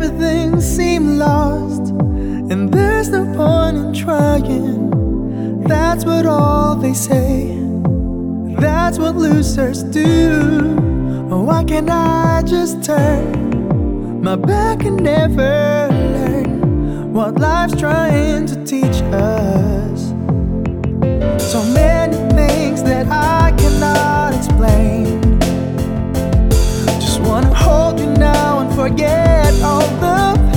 everything seems lost, and there's no point in trying. That's what all they say. That's what losers do. Oh, why can't I just turn my back and never learn what life's trying to teach us? So many things that I cannot explain. Just wanna hold you forget all the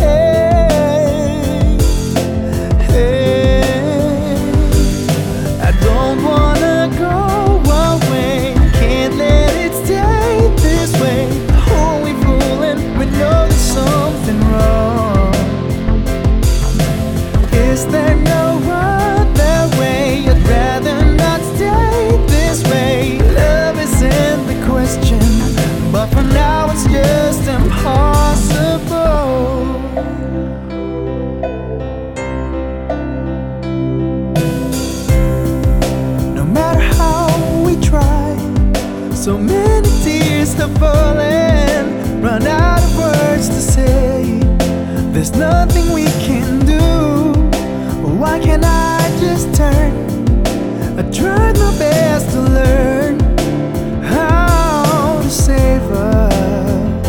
so many tears have fallen, run out of words to say. There's nothing we can do. Why can't I just turn? I tried my best to learn how to save us.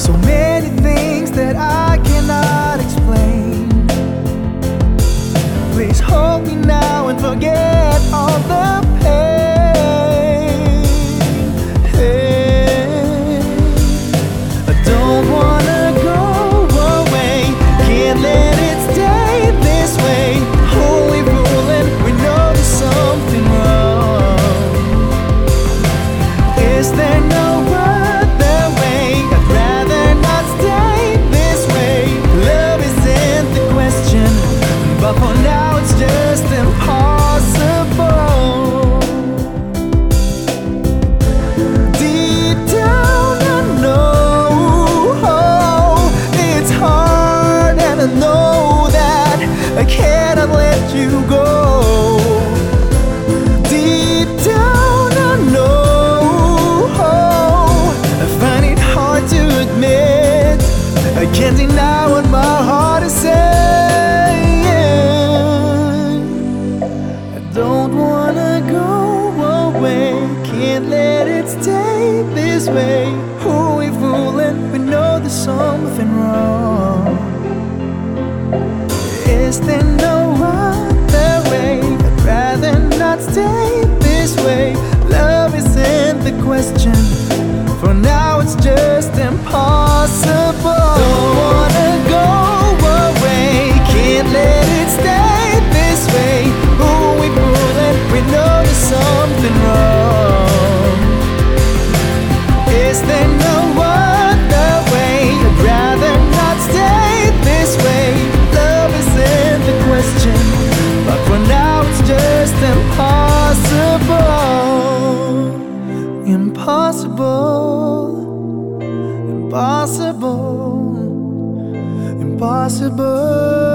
So many things that I cannot explain. Please hold me now and forget all the I cannot let you go. Deep down, I know I find it hard to admit. I can't deny what my heart is saying. I don't wanna go away. Can't let it stay this way. Who we fooling? We know there's something wrong. Is there no other way? I'd rather not stay this way. Love isn't the question. For now, it's just impossible. Impossible.